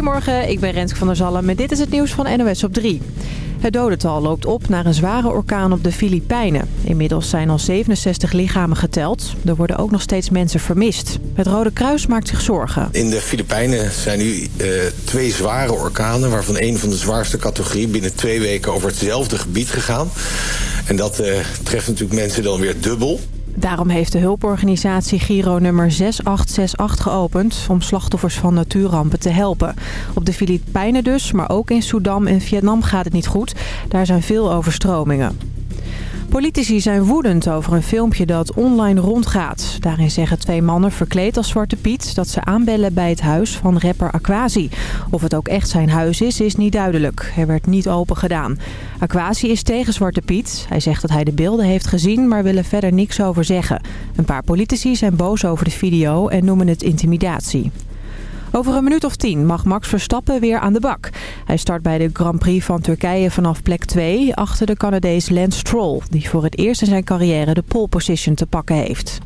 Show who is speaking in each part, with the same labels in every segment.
Speaker 1: Goedemorgen, ik ben Renske van der Zalm en dit is het nieuws van NOS op 3. Het dodental loopt op naar een zware orkaan op de Filipijnen. Inmiddels zijn al 67 lichamen geteld. Er worden ook nog steeds mensen vermist. Het Rode Kruis maakt zich zorgen.
Speaker 2: In de Filipijnen zijn nu uh, twee zware orkanen... waarvan één van de zwaarste categorie binnen twee weken over hetzelfde gebied gegaan. En dat uh, treft natuurlijk mensen dan weer dubbel.
Speaker 1: Daarom heeft de hulporganisatie Giro nummer 6868 geopend... om slachtoffers van natuurrampen te helpen. Op de Filipijnen dus, maar ook in Sudan en Vietnam gaat het niet goed. Daar zijn veel overstromingen. Politici zijn woedend over een filmpje dat online rondgaat. Daarin zeggen twee mannen verkleed als Zwarte Piet dat ze aanbellen bij het huis van rapper Aquasi. Of het ook echt zijn huis is, is niet duidelijk. Er werd niet open gedaan. Aquasi is tegen Zwarte Piet. Hij zegt dat hij de beelden heeft gezien, maar wil er verder niks over zeggen. Een paar politici zijn boos over de video en noemen het intimidatie. Over een minuut of tien mag Max Verstappen weer aan de bak. Hij start bij de Grand Prix van Turkije vanaf plek 2 achter de Canadees Lance Stroll... die voor het eerst in zijn carrière de pole position te pakken heeft.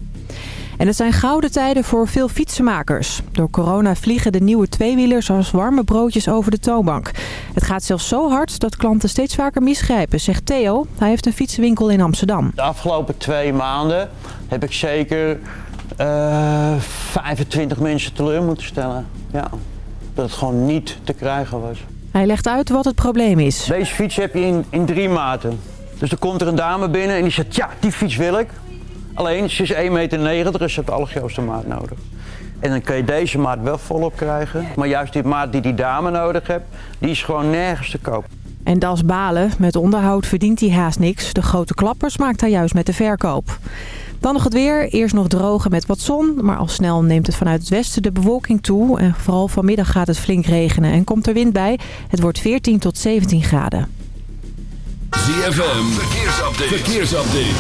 Speaker 1: En het zijn gouden tijden voor veel fietsenmakers. Door corona vliegen de nieuwe tweewielers als warme broodjes over de toonbank. Het gaat zelfs zo hard dat klanten steeds vaker misgrijpen, zegt Theo. Hij heeft een fietsenwinkel in Amsterdam.
Speaker 3: De afgelopen twee maanden heb ik zeker uh, 25 mensen teleur moeten stellen. Ja, dat het gewoon niet te krijgen was.
Speaker 1: Hij legt uit wat het probleem is.
Speaker 3: Deze fiets heb je in, in drie maten. Dus er komt er een dame binnen en die zegt, ja, die fiets wil ik. Alleen, ze is 1,90 meter, dus ze heeft de allergrootste maat nodig. En dan kun je deze maat wel volop krijgen. Maar juist die maat die die dame nodig hebt, die is gewoon nergens te koop.
Speaker 1: En dat is balen. Met onderhoud verdient hij haast niks. De grote klappers maakt hij juist met de verkoop. Dan nog het weer. Eerst nog drogen met wat zon. Maar al snel neemt het vanuit het westen de bewolking toe. En vooral vanmiddag gaat het flink regenen en komt er wind bij. Het wordt 14 tot 17 graden.
Speaker 4: ZFM. Verkeersupdate. Verkeersupdate.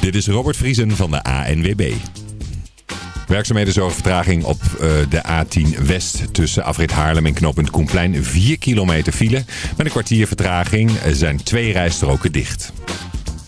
Speaker 4: Dit is Robert Vriesen van de ANWB. Werkzaamheden zorgen vertraging op uh, de A10 West tussen Afrit Haarlem en knooppunt Koenplein. 4 kilometer file. Met een kwartier vertraging zijn twee rijstroken dicht.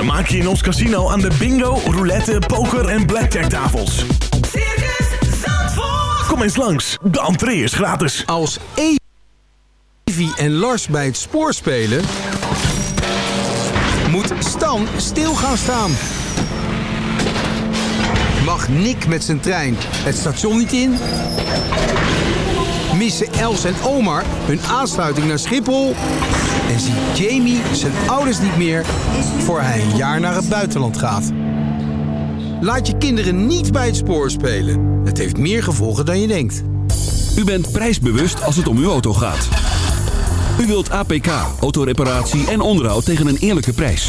Speaker 5: Vermaak je in ons casino aan de bingo, roulette, poker en blackjack tafels.
Speaker 6: Circus Zandvoort.
Speaker 5: Kom eens langs, de entree is gratis.
Speaker 7: Als Evi en Lars bij het spoor spelen... moet Stan stil gaan staan. Mag Nick met zijn trein het station niet in... missen Els en Omar hun aansluiting naar Schiphol... Jamie zijn ouders niet meer voor hij een jaar naar het buitenland gaat. Laat je kinderen niet bij het spoor spelen. Het heeft meer gevolgen dan je denkt.
Speaker 8: U bent prijsbewust als het om uw auto gaat. U wilt APK, autoreparatie en onderhoud tegen een eerlijke prijs.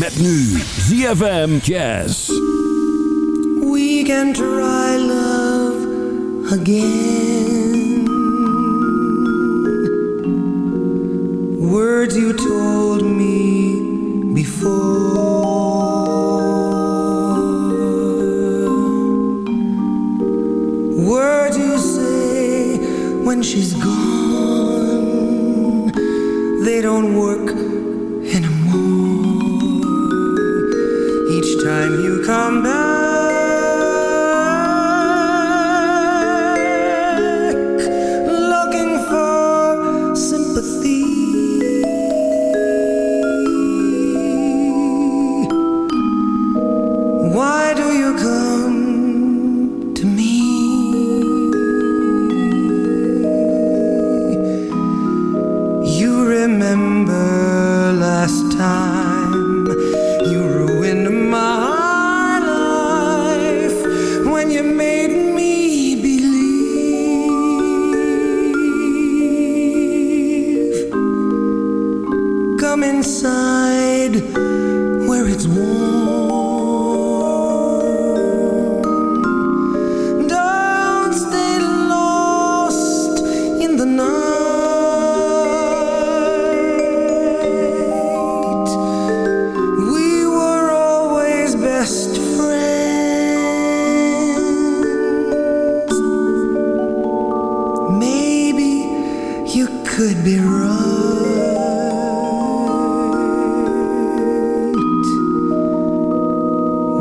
Speaker 8: Met nu ZFM Jazz.
Speaker 9: We can try love again. Words you told me before. Words you say when she's gone. They don't work time you come back, could be right.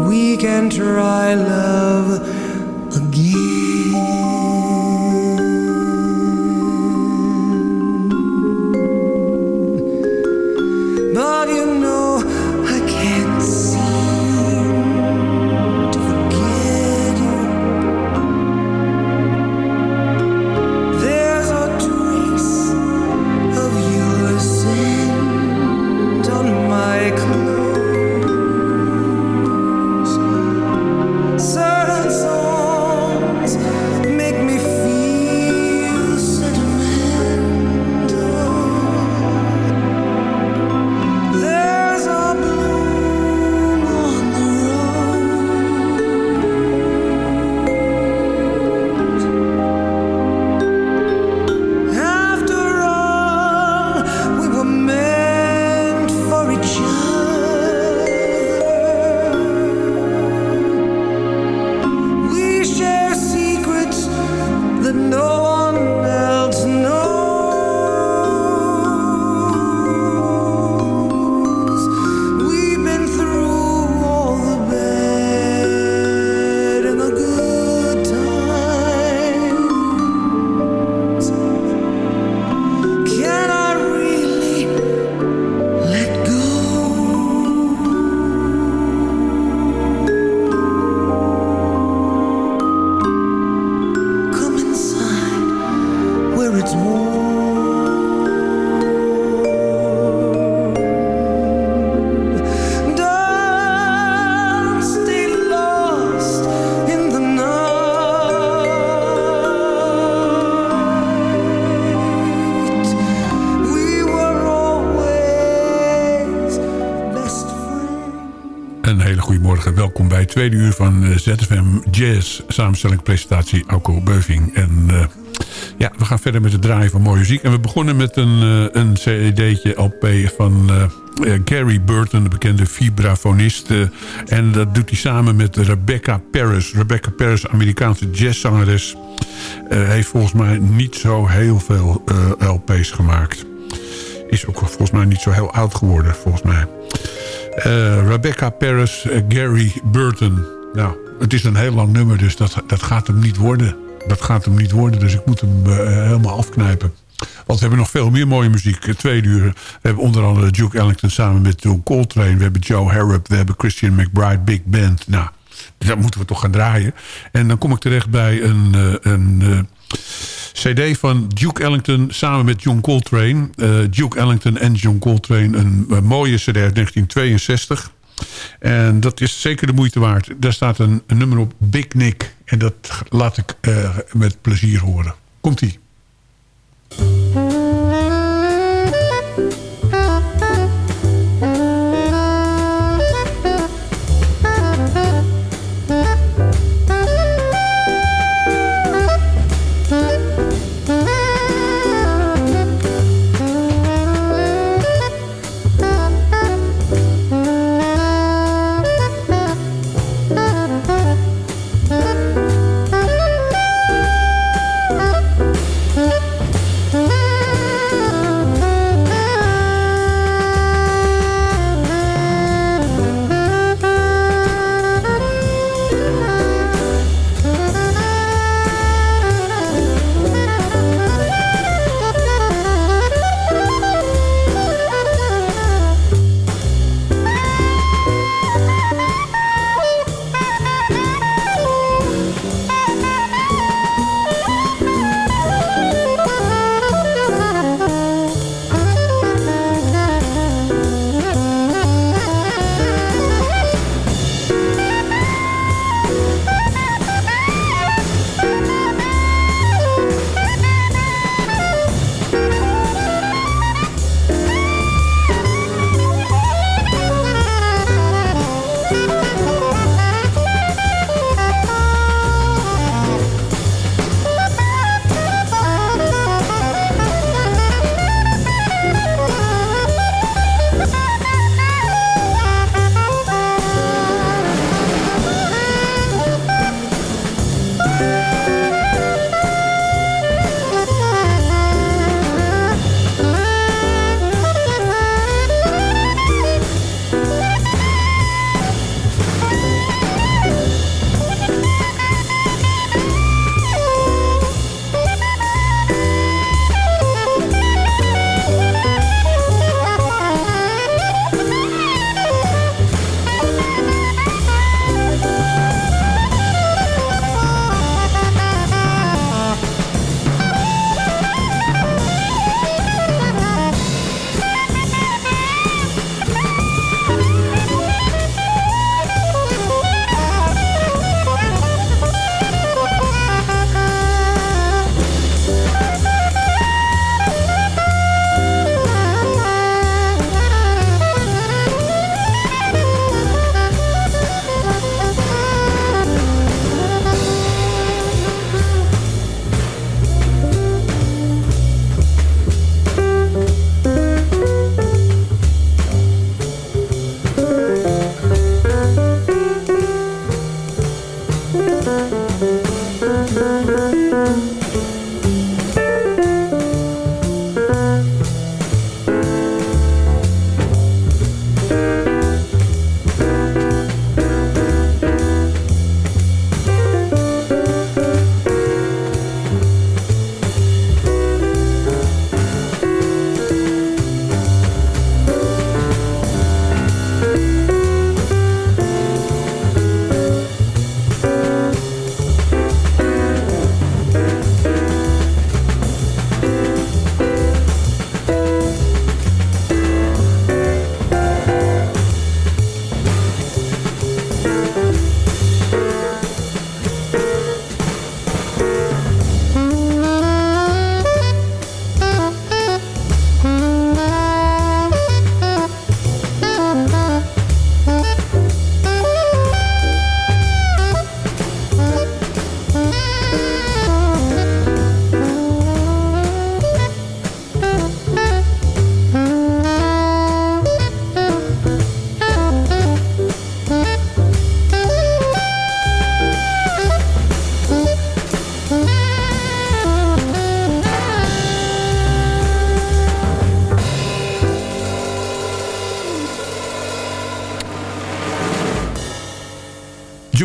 Speaker 9: We can try love
Speaker 10: tweede uur van eh, ZFM Jazz. Samenstelling, presentatie, Alco Beuving. En eh, ja, we gaan verder met het draaien van mooie muziek. En we begonnen met een, eh, een cd'tje LP van Gary Burton, de bekende vibrafonist. en dat doet hij samen met Rebecca Paris. Rebecca Paris, Amerikaanse jazzzangeres. heeft volgens mij niet zo heel veel LP's gemaakt. Is ook volgens mij niet zo heel oud geworden, volgens mij. Eh, Rebecca Paris, eh, Gary Burton. Nou, het is een heel lang nummer, dus dat, dat gaat hem niet worden. Dat gaat hem niet worden, dus ik moet hem eh, helemaal afknijpen. Want we hebben nog veel meer mooie muziek. Tweede uur. We hebben onder andere Duke Ellington samen met John Coltrane. We hebben Joe Harrop. We hebben Christian McBride, Big Band. Nou, dat moeten we toch gaan draaien. En dan kom ik terecht bij een... een CD van Duke Ellington samen met John Coltrane. Eh, Duke Ellington en John Coltrane. Een, mooie CD uit 1962. En dat is zeker de moeite waard. Daar staat een, een nummer op, Big Nick. En dat laat ik eh, met plezier horen. Komt-ie.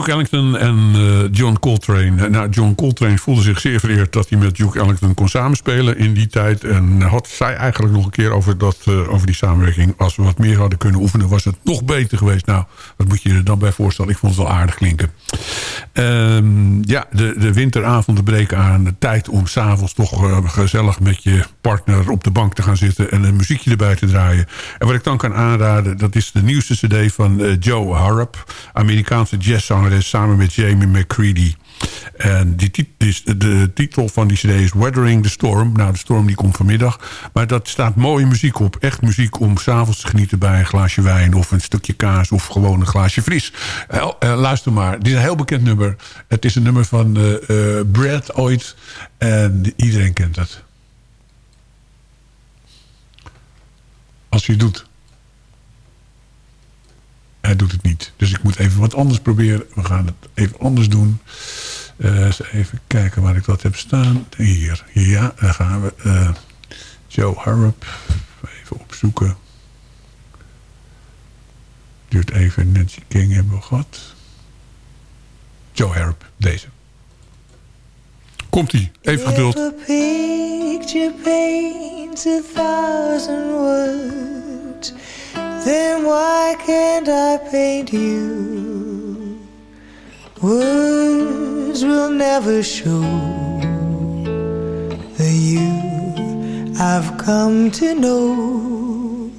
Speaker 10: Duke Ellington en eh, John Coltrane. Nou, John Coltrane voelde zich zeer vereerd dat hij met Duke Ellington kon samenspelen in die tijd. En had zij eigenlijk nog een keer over, dat, eh, over die samenwerking. Als we wat meer hadden kunnen oefenen, was het nog beter geweest. Nou, wat moet je er dan bij voorstellen? Ik vond het wel aardig klinken. Ehm, ja, de, de winteravonden breken aan. De tijd om s'avonds toch eh, gezellig met je partner op de bank te gaan zitten... en een muziekje erbij te draaien. En wat ik dan kan aanraden, dat is de nieuwste cd van eh, Joe Harrop. Amerikaanse samen met Jamie McCready. En die dus de titel van die cd is Weathering the Storm. Nou, de storm die komt vanmiddag. Maar dat staat mooie muziek op. Echt muziek om s'avonds te genieten bij een glaasje wijn... of een stukje kaas of gewoon een glaasje fris. Eh, luister maar, dit is een heel bekend nummer. Het is een nummer van eh eh, Brad ooit. En iedereen kent het. Als hij het doet. Hij doet het niet. Dus ik moet even wat anders proberen. We gaan het even anders doen. Eh, even kijken waar ik dat heb staan. Hier. Ja, daar gaan we. Eh, Joe Harrop. Even opzoeken. Duurt even. Nancy King hebben we gehad. Joe Harrop. Deze. Komt-ie. Even geduld.
Speaker 11: If a thousand then why can't I paint you? Words will never show the you I've come to know.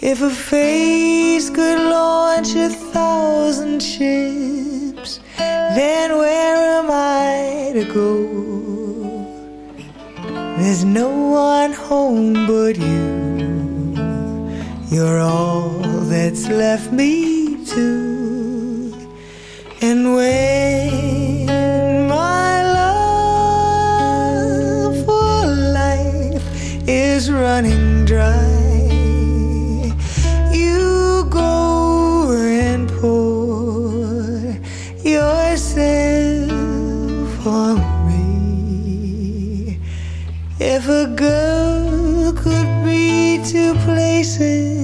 Speaker 11: If a face could launch a thousand ships, then where am I to go? There's no one home but you. You're all that's left me to. And when my love for life is running dry, you go and pour yourself on me. If a girl could be two places,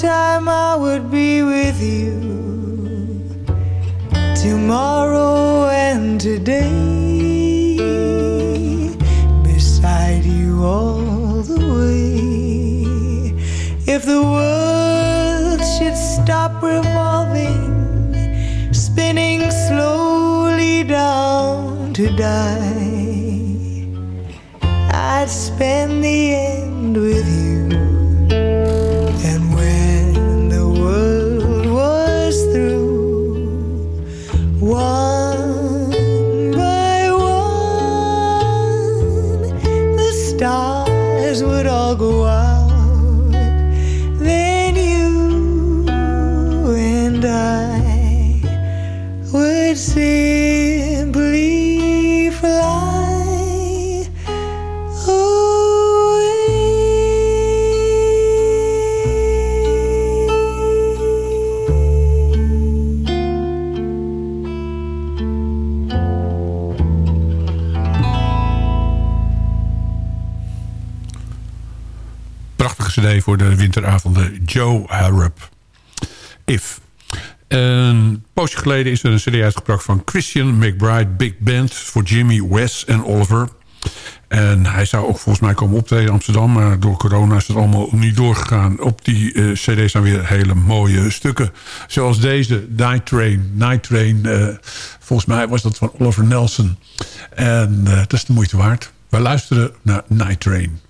Speaker 11: time I would be with you. Tomorrow and today, beside you all the way. If the world should stop revolving, spinning slowly down to die, I'd spend the end with
Speaker 10: voor de winteravonden. Joe Harrop. If. Een poosje geleden is er een cd uitgebracht van Christian McBride Big Band... voor Jimmy, Wes en Oliver. En hij zou ook volgens mij komen optreden in Amsterdam... maar door corona is het allemaal niet doorgegaan. Op die eh, cd staan weer hele mooie stukken. Zoals deze, Night Train. Night Train, eh, volgens mij was dat van Oliver Nelson. En eh, dat is de moeite waard. We luisteren naar Night Train.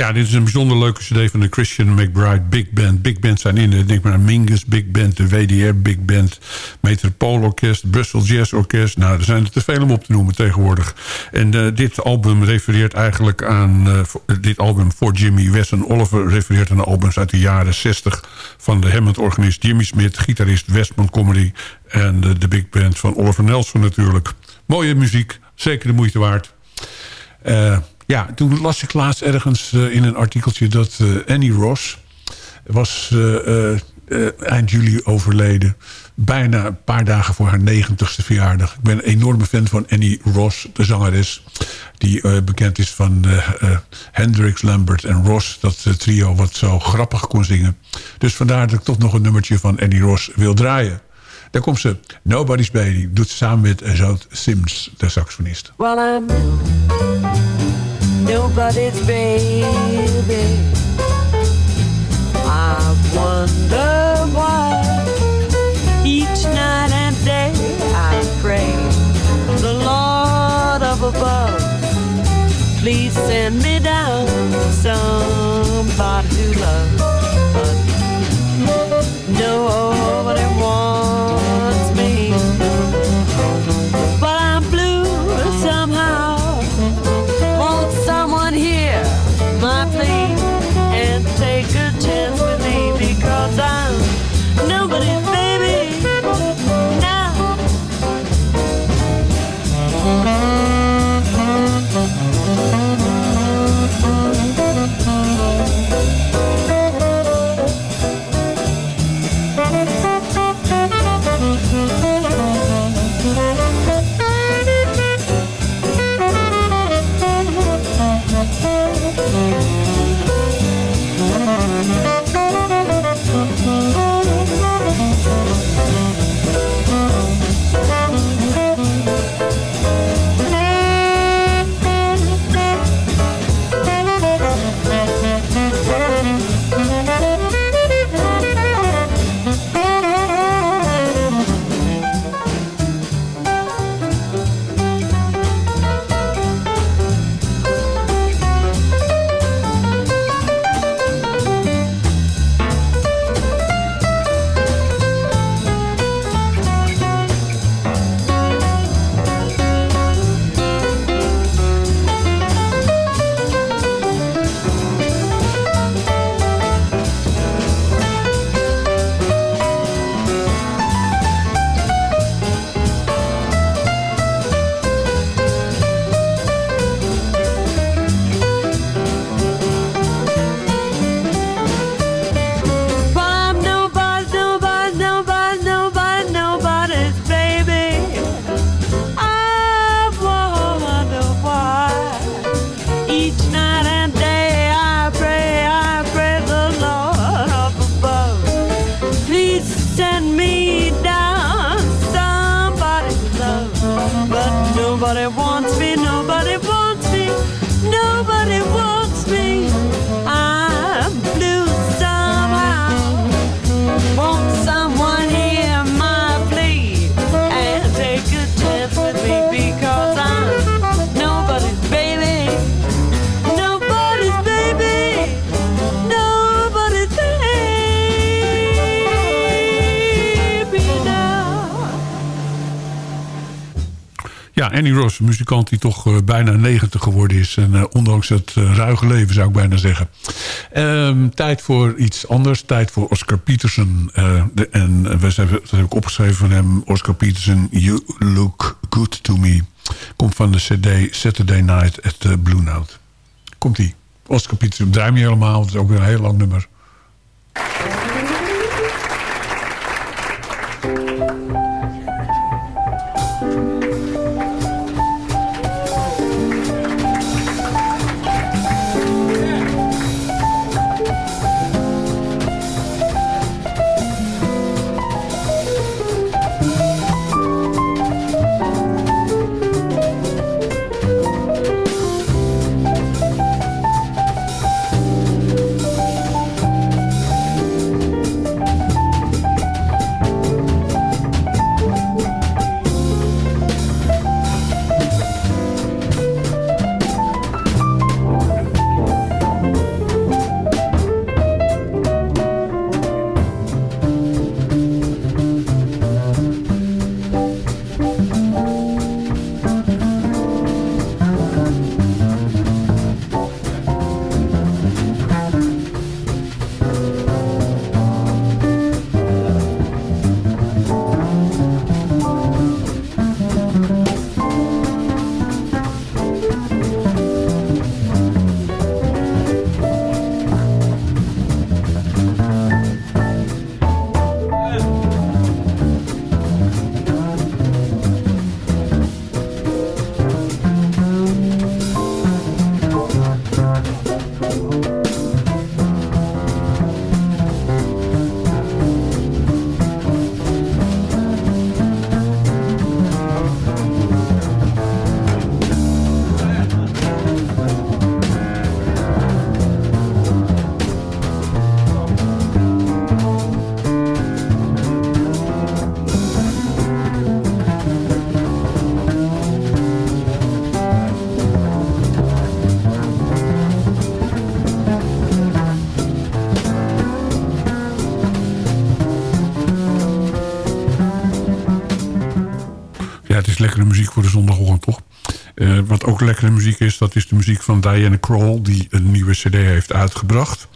Speaker 10: Ja, dit is een bijzonder leuke cd van de Christian McBride Big Band. Big Band zijn in, denk maar Mingus Big Band, de WDR Big Band... Metropoolorkest, Bristol Jazz Orkest. Nou, er zijn er te veel om op te noemen tegenwoordig. En eh, dit album refereert eigenlijk aan... eh, voor- dit album voor Jimmy West en Oliver refereert aan albums uit de jaren 60... van de Hammond-organist Jimmy Smith, gitarist Wes Montgomery... en de Big Band van Oliver Nelson natuurlijk. Mooie muziek, zeker de moeite waard. Eh, ja, toen las ik laatst ergens eh, in een artikeltje dat eh, Annie Ross was eh, eind juli overleden. Bijna een paar dagen voor haar negentigste verjaardag. Ik ben een enorme fan van Annie Ross, de zangeres. Die eh, bekend is van Hendrix, Lambert en Ross. Dat trio wat zo grappig kon zingen. Dus vandaar dat ik toch nog een nummertje van Annie Ross wil draaien. Daar komt ze. Nobody's Baby. Doet ze samen met Zout Sims, de saxofonist.
Speaker 12: Well, I'm nobody's baby. I wonder
Speaker 10: Annie Ross, een muzikant die toch eh, bijna 90 geworden is. En eh, ondanks het eh, ruige leven zou ik bijna zeggen. Ehm, tijd voor iets anders. Tijd voor Oscar Peterson. En we hebben, dat heb ik opgeschreven van hem. Oscar Peterson, You Look Good To Me. Komt van de cd Saturday Night at the Blue Note. Komt-ie. Oscar Peterson, draai me helemaal. Het is ook weer een heel lang nummer.
Speaker 9: Lekkere muziek is, dat is de muziek van Diana Krall... die een nieuwe cd heeft uitgebracht.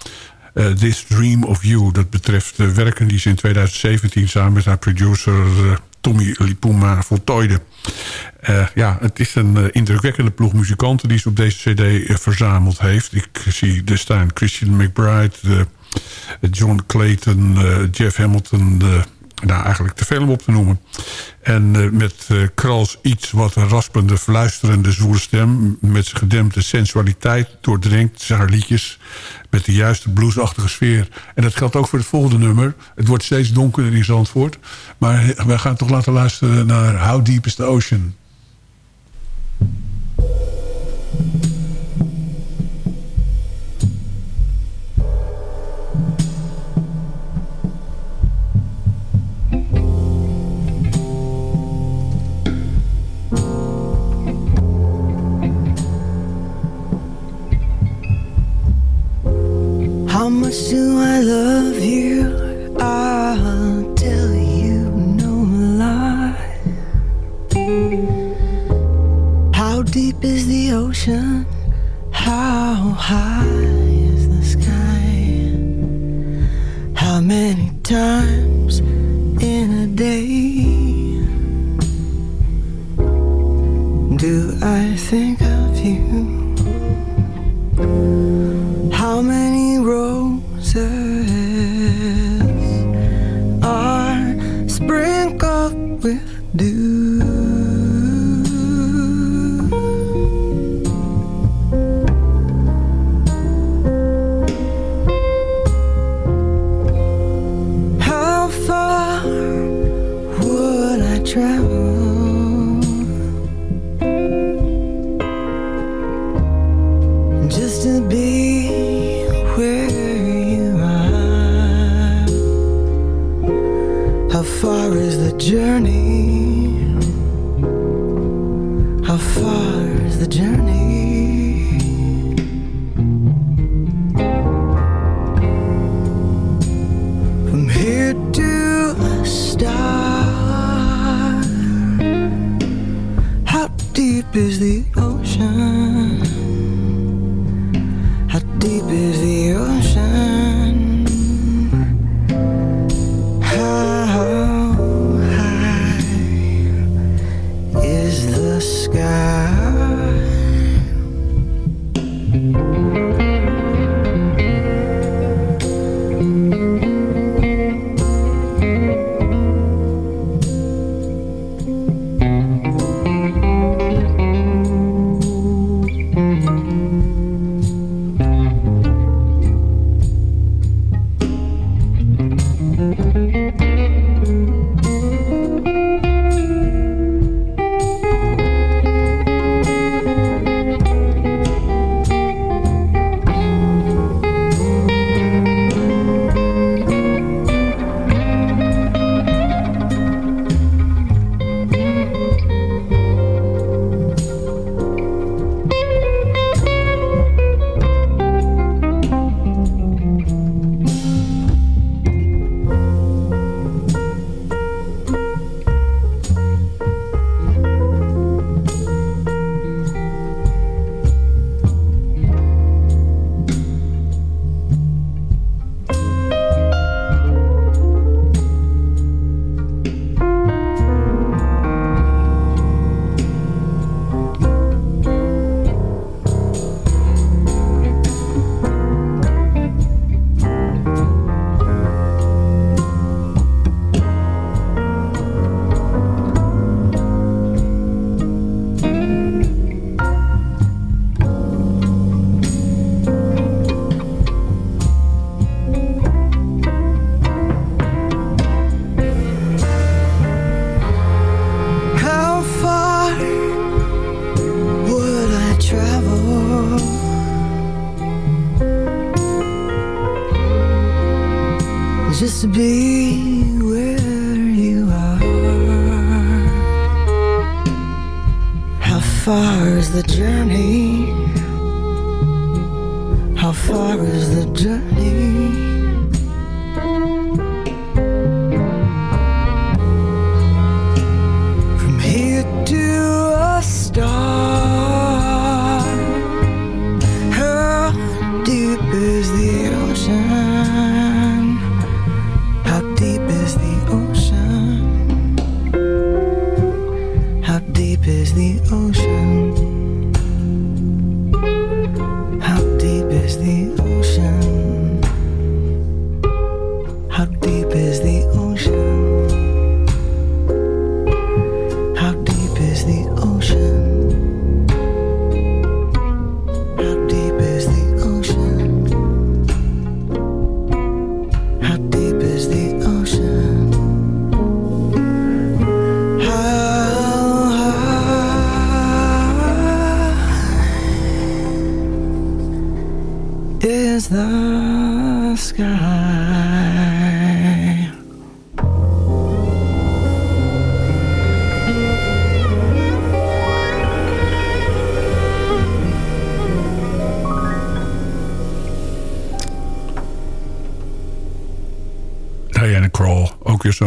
Speaker 9: Eh, This Dream of You, dat betreft de werken die ze in 2017... samen met haar producer eh, Tommy Lipuma voltooide. Eh, ja, het is een indrukwekkende ploeg muzikanten... die ze op deze cd verzameld heeft. Ik zie er staan Christian McBride... John Clayton, Jeff Hamilton... nou, eigenlijk te veel om op te noemen. En eh, met eh, Krals iets wat een raspende, fluisterende, zwoele stem... met zijn gedempte sensualiteit doordringt haar liedjes... met de juiste bluesachtige sfeer. En dat geldt ook voor het volgende nummer. Het wordt steeds donkerder in Zandvoort. Maar wij gaan toch laten luisteren naar How Deep is the Ocean...
Speaker 13: just to be where you are? How far is the journey? How far is the journey?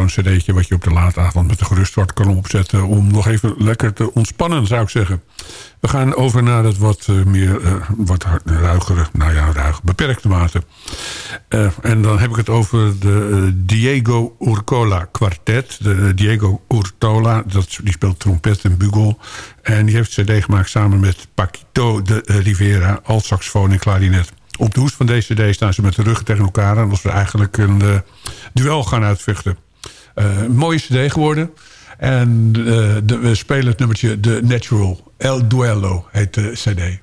Speaker 10: Zo'n cd'tje wat je op de late avond met de geruststart kan opzetten... om nog even lekker te ontspannen, zou ik zeggen. We gaan over naar het wat eh, meer, eh, wat ruigere, nou ja, ruig, beperkte mate. Eh, en dan heb ik het over de Diego Urcola kwartet. De Diego Urtola, dat, die speelt trompet en bugel. En die heeft een cd gemaakt samen met Paquito de Rivera... alt saxofoon en klarinet. Op de hoes van deze cd staan ze met de ruggen tegen elkaar... en als we eigenlijk een duel gaan uitvechten. Eh, mooie cd geworden. En eh, de- we spelen het nummertje The Natural. El Duello heet de cd.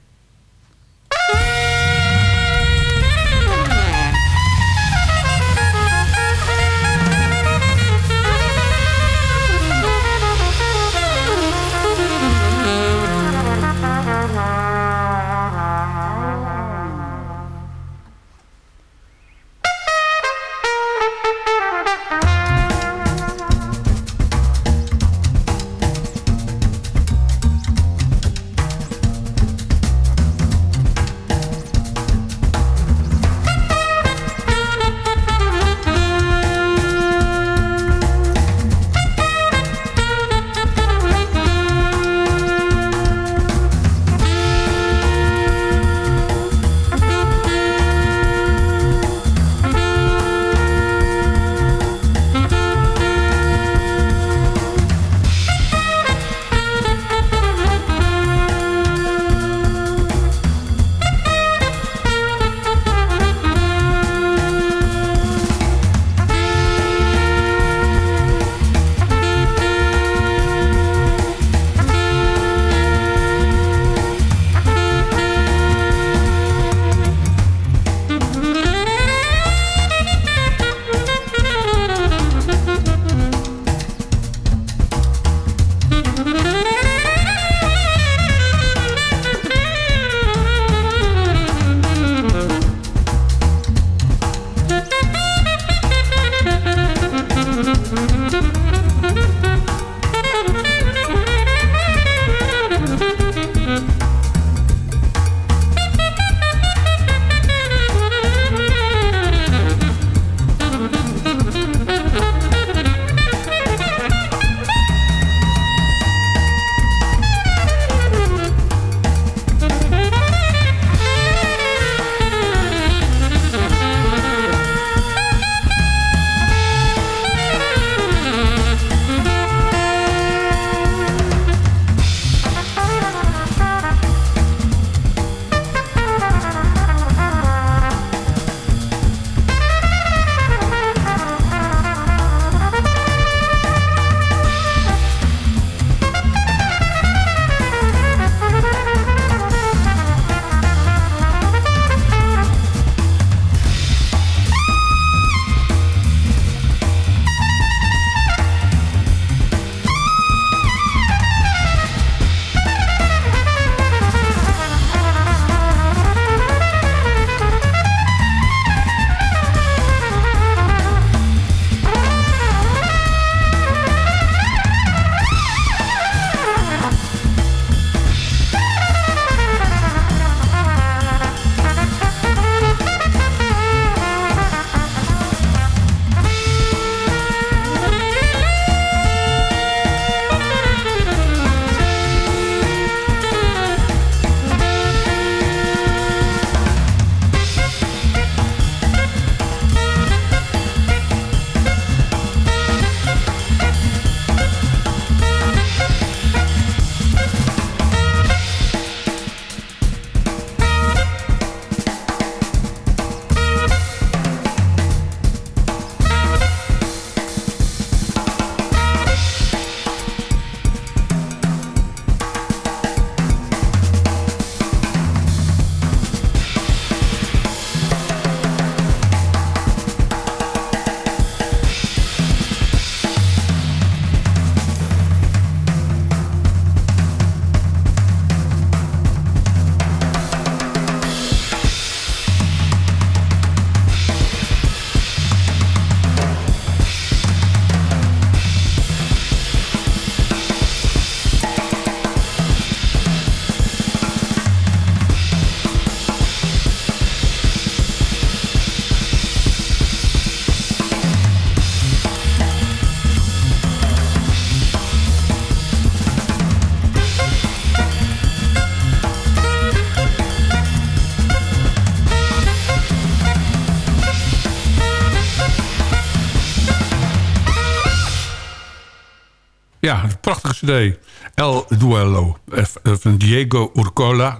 Speaker 10: Prachtige cd. El Duello eh, van Diego Urcola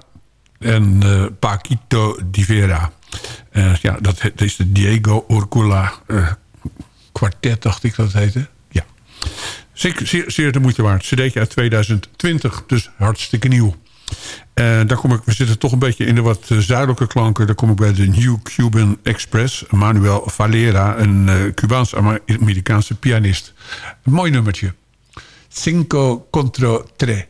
Speaker 10: en eh, Paquito Di Vera. Eh, ja, dat, is de Diego Urcola eh, kwartet, dacht ik dat heette. Ja. Zeer, zeer, de moeite waard. CD'tje uit 2020, dus hartstikke nieuw. Eh, daar kom ik, we zitten toch een beetje in de wat eh, zuidelijke klanken. Daar kom ik bij de New Cuban Express. Manuel Valera, een eh, Cubaans-Amerikaanse pianist. Een mooi nummertje. 5 contra 3.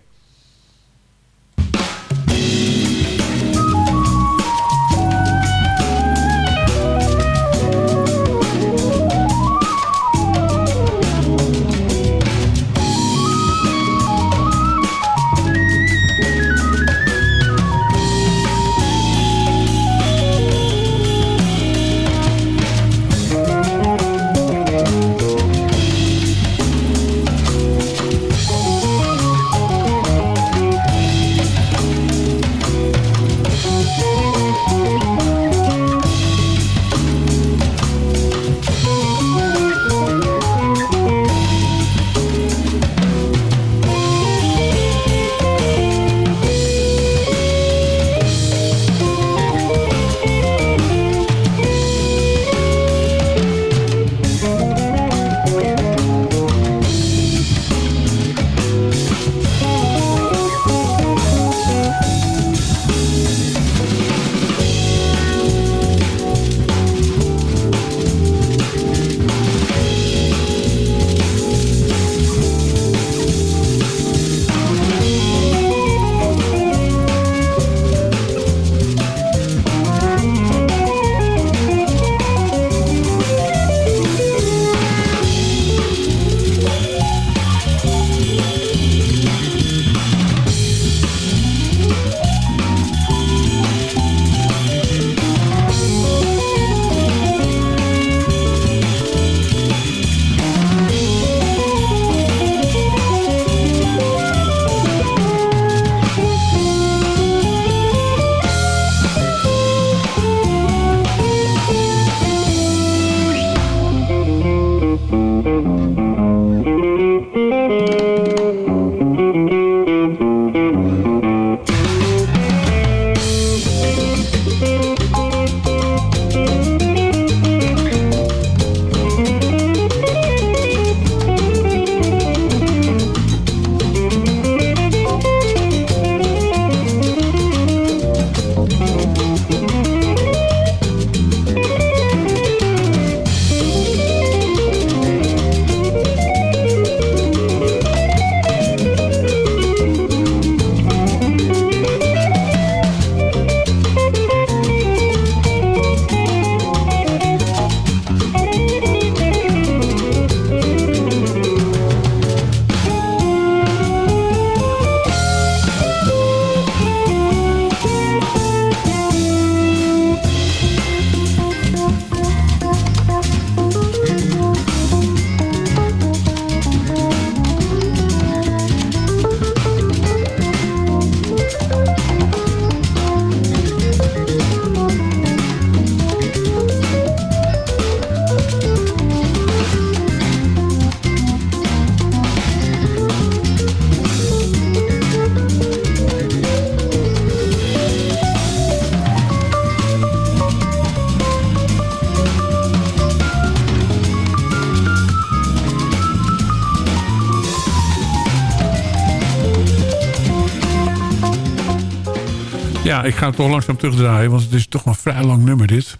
Speaker 10: Ik ga het toch langzaam terugdraaien, want het is toch een vrij lang nummer dit.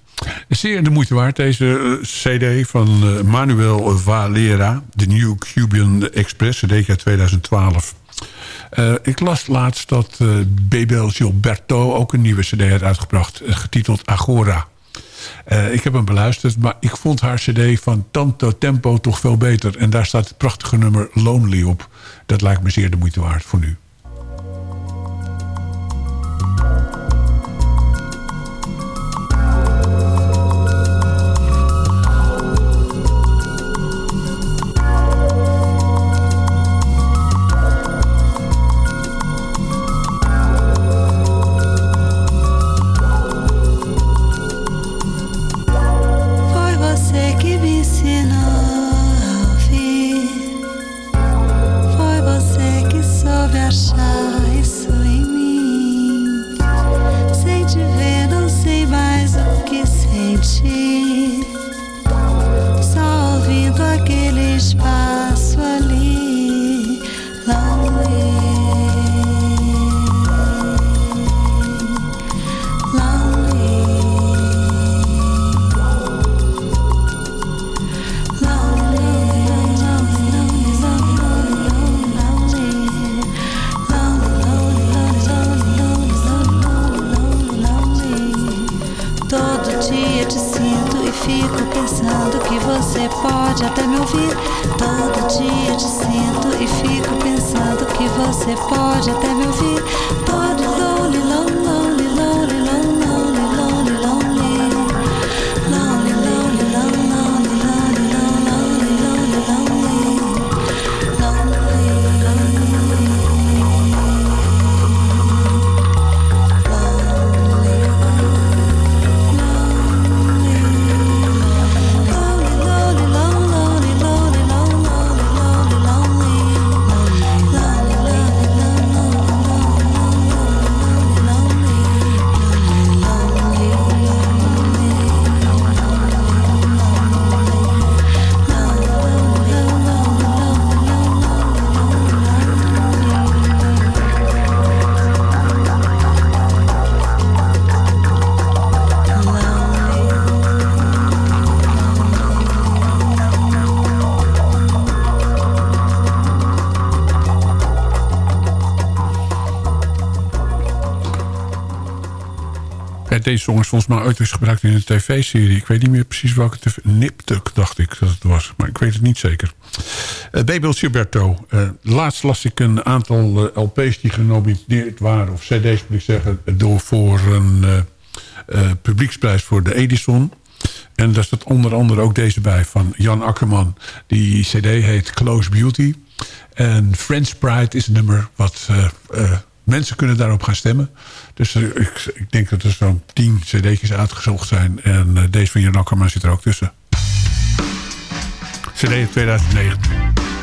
Speaker 10: Zeer de moeite waard, deze eh, cd van eh, Manuel Valera. De New Cuban Express, cd uit 2012. Eh, ik las laatst dat eh Bebel Gilberto ook een nieuwe cd had uitgebracht. getiteld Agora. Ik heb hem beluisterd, maar ik vond haar cd van Tanto Tempo toch veel beter. En daar staat het prachtige nummer Lonely op. Dat lijkt me zeer de moeite waard voor nu. Is volgens mij ooit eens gebruikt in een tv-serie. Ik weet niet meer precies welke tv... Niptuk dacht ik dat het was, maar ik weet het niet zeker. Uh, Babel Gilberto. Eh, laatst las ik een aantal eh, LP's die genomineerd waren... of cd's moet ik zeggen, door voor een eh, eh, publieksprijs voor de Edison... En daar staat onder andere ook deze bij van Jan Akkerman. Die cd heet Close Beauty. En French Pride is een nummer wat... eh, eh, mensen kunnen daarop gaan stemmen. Dus eh, ik, ik denk dat er zo'n tien cd'tjes uitgezocht zijn. En eh, deze van Jan Akkerman zit er ook tussen. CD 2019.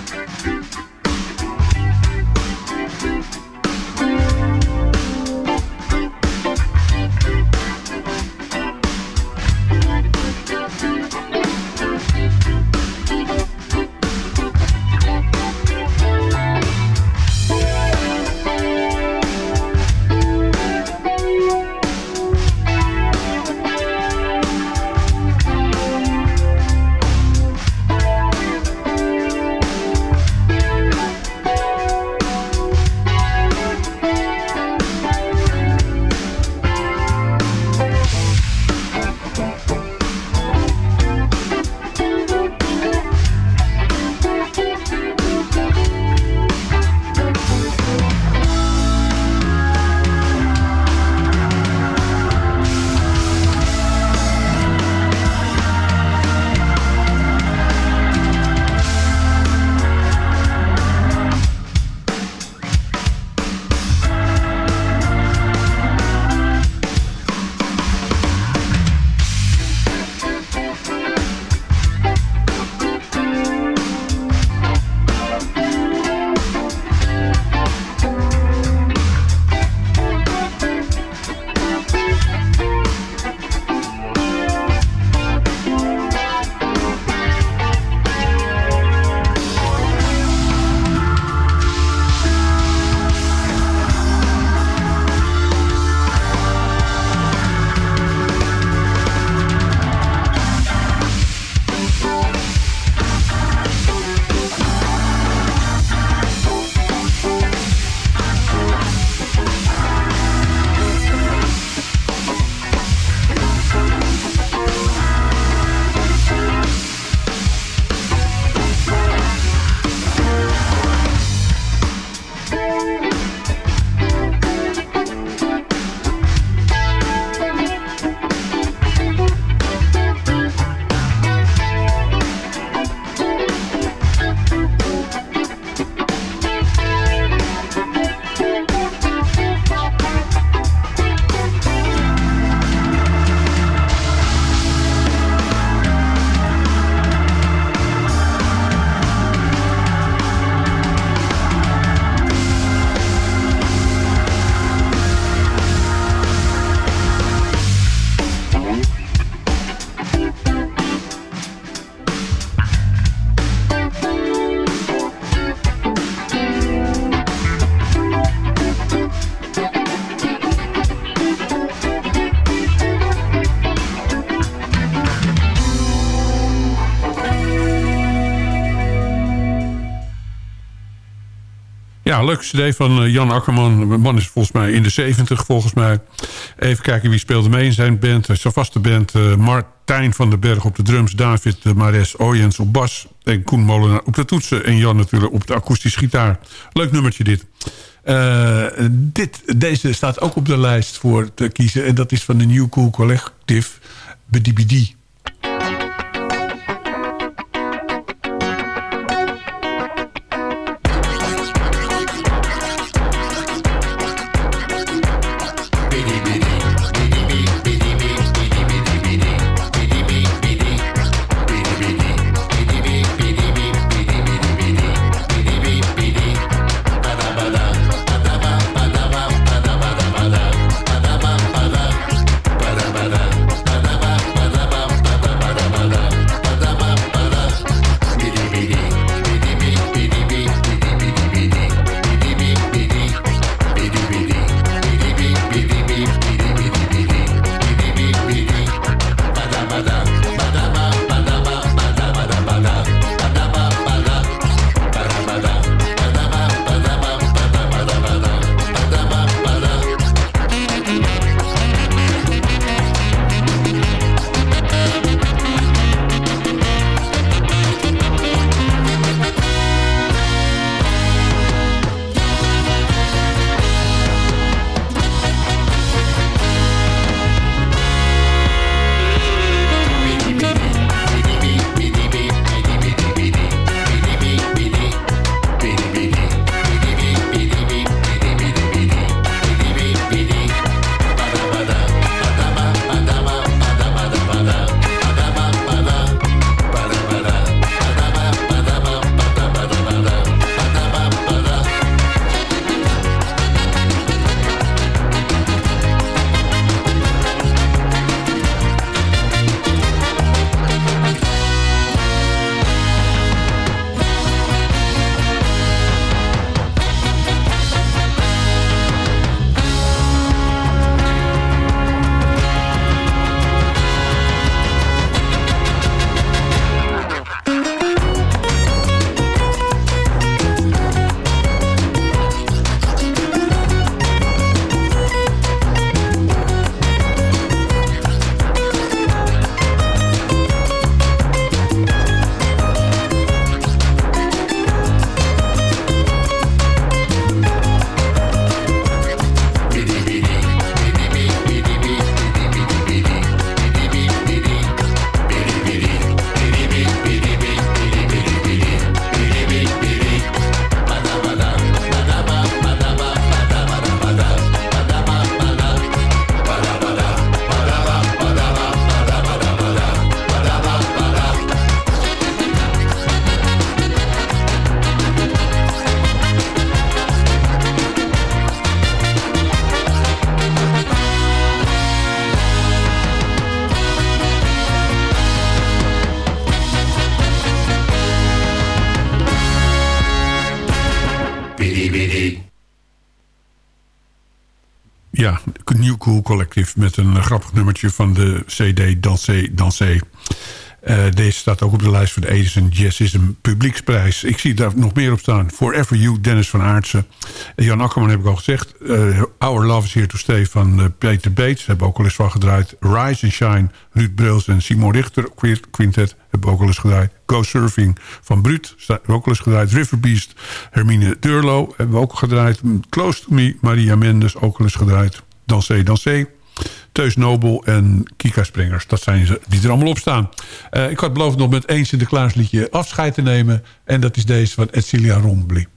Speaker 10: Leuk cd van eh, Jan Akkerman. De man is volgens mij in de 70 volgens mij. Even kijken wie speelde mee in zijn band. Zijn vaste band eh, Martijn van den Berg op de drums. David uh, Mares Oyens op bas. En Koen Molenaar op de toetsen. En Jan natuurlijk op de akoestische gitaar. Leuk nummertje dit. Eh, dit. Deze staat ook op de lijst voor te kiezen. En dat is van de New Cool Collective. Bedibidi. Cool Collective met een eh, grappig nummertje van de CD Dansé Dansé. Eh, deze staat ook op de lijst voor de Edison Jazzism Publieksprijs. Ik zie daar nog meer op staan. Forever You, Dennis van Aartsen. En Jan Akkerman heb ik al gezegd. Eh, Our Love is Here to Stay van uh, Peter Bates. Hebben ook al eens van gedraaid. Rise and Shine, Ruud Brils en Simon Richter Quintet. Hebben ook al eens gedraaid. Go Surfing van Bruut. Hebben ook al eens gedraaid. River Beast, Hermine Durlo. Hebben we ook gedraaid. Close to Me, Maria Mendes. Ook al eens gedraaid. Dansé, Dansé. Teus Nobel en Kika Springers. Dat zijn ze die er allemaal op staan. Uh, ik had beloofd nog met één Sinterklaasliedje afscheid te nemen. En dat is deze van Edcilia Rombly.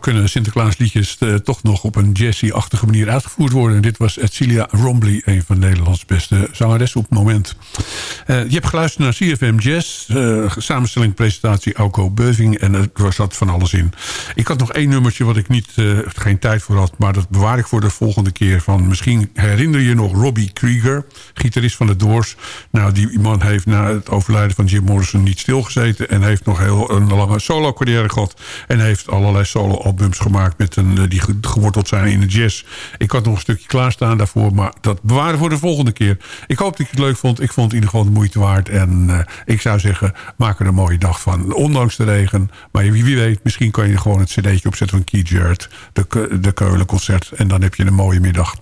Speaker 10: Kunnen Sinterklaasliedjes eh, toch nog op een jazzy-achtige manier uitgevoerd worden. En dit was Celia Rombly, een van Nederlands beste zangeressen op het moment. Eh, je hebt geluisterd naar CFM Jazz. eh, samenstelling, presentatie, Auko Beuving. En er zat van alles in. Ik had nog één nummertje wat ik niet, geen tijd voor had. Maar dat bewaar ik voor de volgende keer. Van, misschien herinner je nog Robbie Krieger. Gitarist van de Doors. Nou, die man heeft na het overlijden van Jim Morrison niet stilgezeten. En heeft nog heel een lange solo carrière gehad. En heeft allerlei solo-albums gemaakt met een, eh, die ge- geworteld zijn in de jazz. Ik had nog een stukje klaarstaan daarvoor. Maar dat bewaren voor de volgende keer. Ik hoop dat je het leuk vond. Ik vond het in ieder geval de moeite waard. En eh, ik zou zeggen, maak er een mooie dag van. Ondanks de regen. Maar wie, wie weet, misschien kan je gewoon het cd'tje opzetten van Keith Jarrett. De, de Keulenconcert. En dan heb je een mooie middag.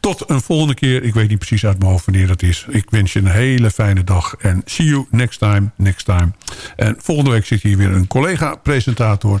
Speaker 10: Tot een volgende keer. Ik weet niet precies uit mijn hoofd wanneer dat is. Ik wens je een hele fijne dag. En see you next time, next time. En volgende week zit hier weer een collega-presentator.